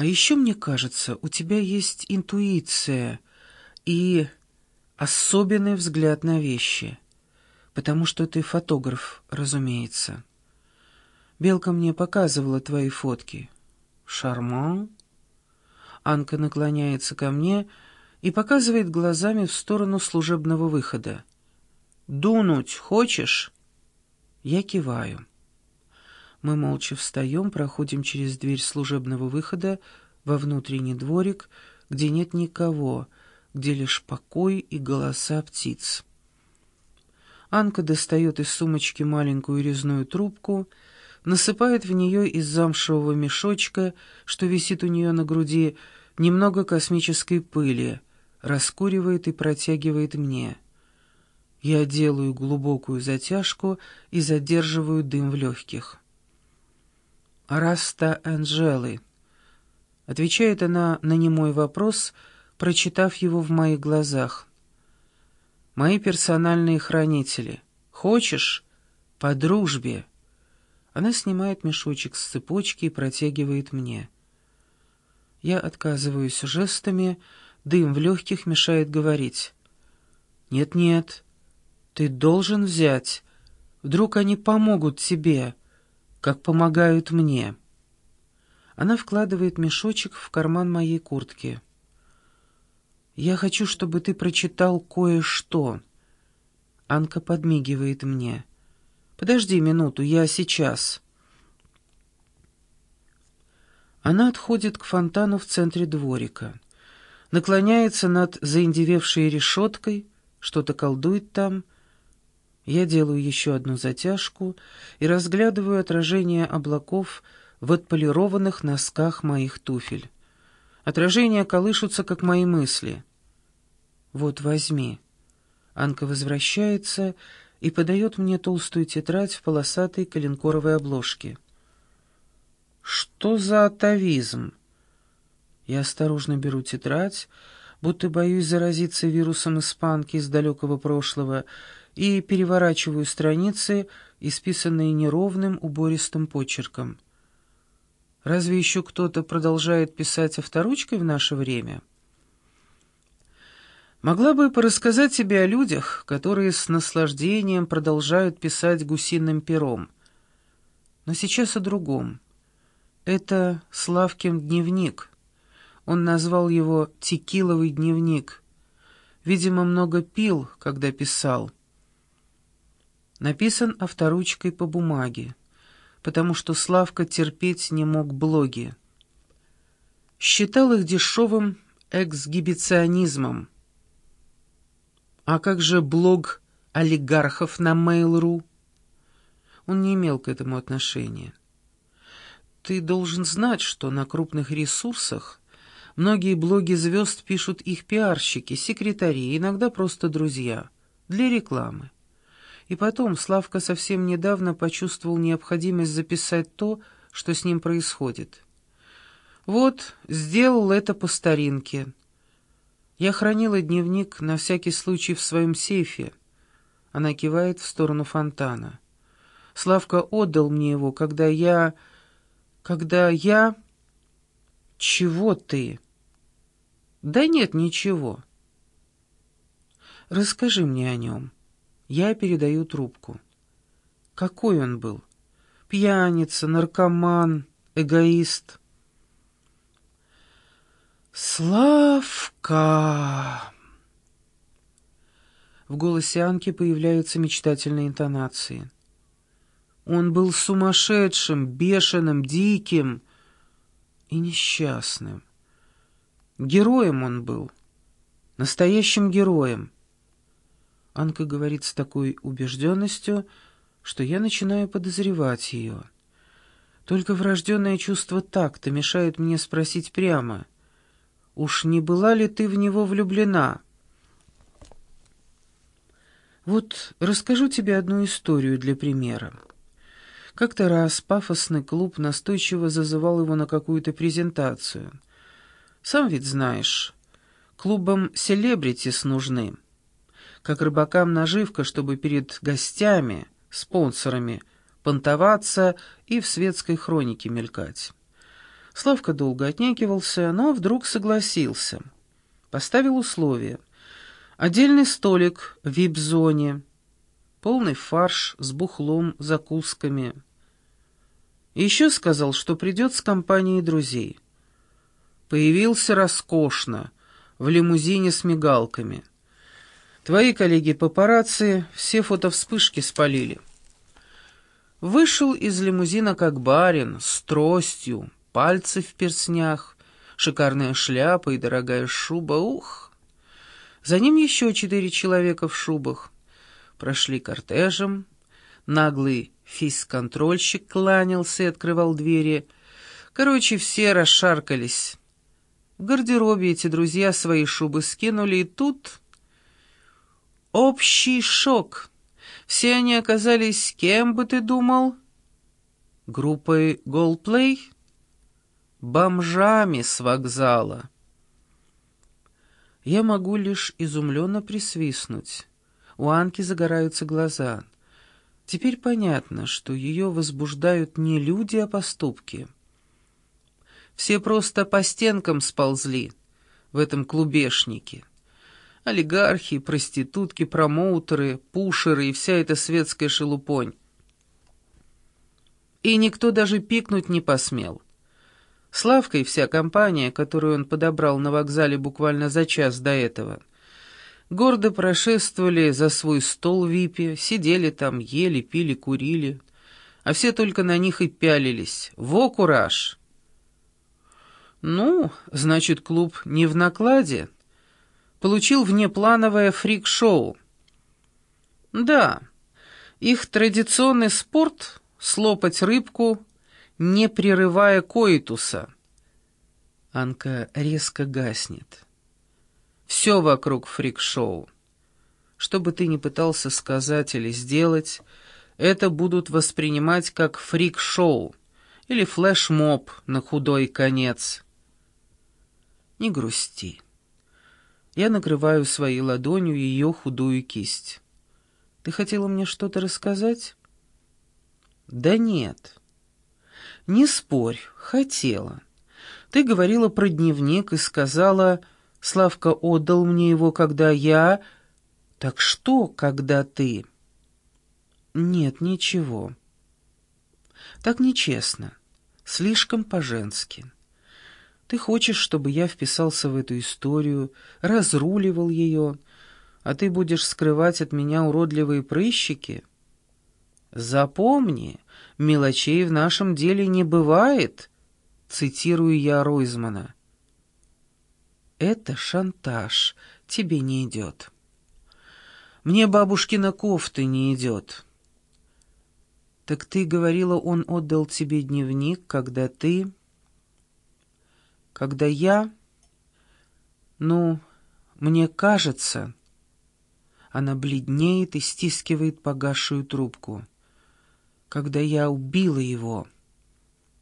А еще, мне кажется, у тебя есть интуиция и особенный взгляд на вещи, потому что ты фотограф, разумеется. Белка мне показывала твои фотки. Шарман. Анка наклоняется ко мне и показывает глазами в сторону служебного выхода. «Дунуть хочешь?» Я киваю. Мы молча встаем, проходим через дверь служебного выхода во внутренний дворик, где нет никого, где лишь покой и голоса птиц. Анка достает из сумочки маленькую резную трубку, насыпает в нее из замшевого мешочка, что висит у нее на груди, немного космической пыли, раскуривает и протягивает мне. Я делаю глубокую затяжку и задерживаю дым в легких. «Раста Анжелы», — отвечает она на немой вопрос, прочитав его в моих глазах. «Мои персональные хранители. Хочешь? По дружбе». Она снимает мешочек с цепочки и протягивает мне. Я отказываюсь жестами, дым в легких мешает говорить. «Нет-нет, ты должен взять. Вдруг они помогут тебе» как помогают мне. Она вкладывает мешочек в карман моей куртки. «Я хочу, чтобы ты прочитал кое-что». Анка подмигивает мне. «Подожди минуту, я сейчас». Она отходит к фонтану в центре дворика, наклоняется над заиндевевшей решеткой, что-то колдует там — я делаю еще одну затяжку и разглядываю отражение облаков в отполированных носках моих туфель. Отражения колышутся, как мои мысли. «Вот, возьми». Анка возвращается и подает мне толстую тетрадь в полосатой коленкоровой обложке. «Что за атовизм?» Я осторожно беру тетрадь, будто боюсь заразиться вирусом испанки из далекого прошлого, и переворачиваю страницы, исписанные неровным убористым почерком. Разве еще кто-то продолжает писать авторучкой в наше время? Могла бы порассказать тебе о людях, которые с наслаждением продолжают писать гусиным пером. Но сейчас о другом. Это Славкин дневник. Он назвал его «Текиловый дневник». Видимо, много пил, когда писал написан авторучкой по бумаге, потому что Славка терпеть не мог блоги. Считал их дешевым эксгибиционизмом. А как же блог олигархов на Mail.ru? Он не имел к этому отношения. Ты должен знать, что на крупных ресурсах многие блоги звезд пишут их пиарщики, секретари, иногда просто друзья, для рекламы. И потом Славка совсем недавно почувствовал необходимость записать то, что с ним происходит. Вот, сделал это по старинке. Я хранила дневник на всякий случай в своем сейфе. Она кивает в сторону фонтана. Славка отдал мне его, когда я... Когда я... Чего ты? Да нет, ничего. Расскажи мне о нем. Я передаю трубку. Какой он был? Пьяница, наркоман, эгоист. Славка! В голосе Анки появляются мечтательные интонации. Он был сумасшедшим, бешеным, диким и несчастным. Героем он был, настоящим героем. Анка говорит с такой убежденностью, что я начинаю подозревать ее. Только врожденное чувство такта мешает мне спросить прямо. «Уж не была ли ты в него влюблена?» Вот расскажу тебе одну историю для примера. Как-то раз пафосный клуб настойчиво зазывал его на какую-то презентацию. Сам ведь знаешь, клубам селебритис нужны как рыбакам наживка, чтобы перед гостями, спонсорами, понтоваться и в светской хронике мелькать. Славка долго отнекивался, но вдруг согласился. Поставил условие. Отдельный столик в вип-зоне, полный фарш с бухлом, закусками. Еще сказал, что придет с компанией друзей. Появился роскошно, в лимузине с мигалками. Твои коллеги папарацци все фотовспышки спалили. Вышел из лимузина как барин, с тростью, пальцы в перстнях, шикарная шляпа и дорогая шуба, ух! За ним еще четыре человека в шубах. Прошли кортежем, наглый фейс-контрольщик кланялся и открывал двери. Короче, все расшаркались. В гардеробе эти друзья свои шубы скинули, и тут... Общий шок. Все они оказались кем бы ты думал? Группой «Голплей»? бомжами с вокзала. Я могу лишь изумленно присвистнуть. У Анки загораются глаза. Теперь понятно, что ее возбуждают не люди, а поступки. Все просто по стенкам сползли в этом клубешнике. Олигархи, проститутки, промоутеры, пушеры и вся эта светская шелупонь. И никто даже пикнуть не посмел. Славка и вся компания, которую он подобрал на вокзале буквально за час до этого, гордо прошествовали за свой стол Випе, сидели там, ели, пили, курили, а все только на них и пялились. Во кураж! Ну, значит, клуб не в накладе. Получил внеплановое фрик-шоу. Да, их традиционный спорт — слопать рыбку — не прерывая коитуса. Анка резко гаснет. Все вокруг фрик-шоу. Что бы ты ни пытался сказать или сделать, это будут воспринимать как фрик-шоу или флешмоб на худой конец. Не грусти. Я накрываю своей ладонью ее худую кисть. Ты хотела мне что-то рассказать? Да нет. «Не спорь, хотела. Ты говорила про дневник и сказала, Славка отдал мне его, когда я... Так что, когда ты...» «Нет, ничего. Так нечестно, слишком по-женски. Ты хочешь, чтобы я вписался в эту историю, разруливал ее, а ты будешь скрывать от меня уродливые прыщики?» «Запомни, мелочей в нашем деле не бывает», — цитирую я Ройзмана. «Это шантаж, тебе не идет. Мне бабушкина кофта не идет». «Так ты говорила, он отдал тебе дневник, когда ты...» «Когда я...» «Ну, мне кажется...» Она бледнеет и стискивает погасшую трубку когда я убила его».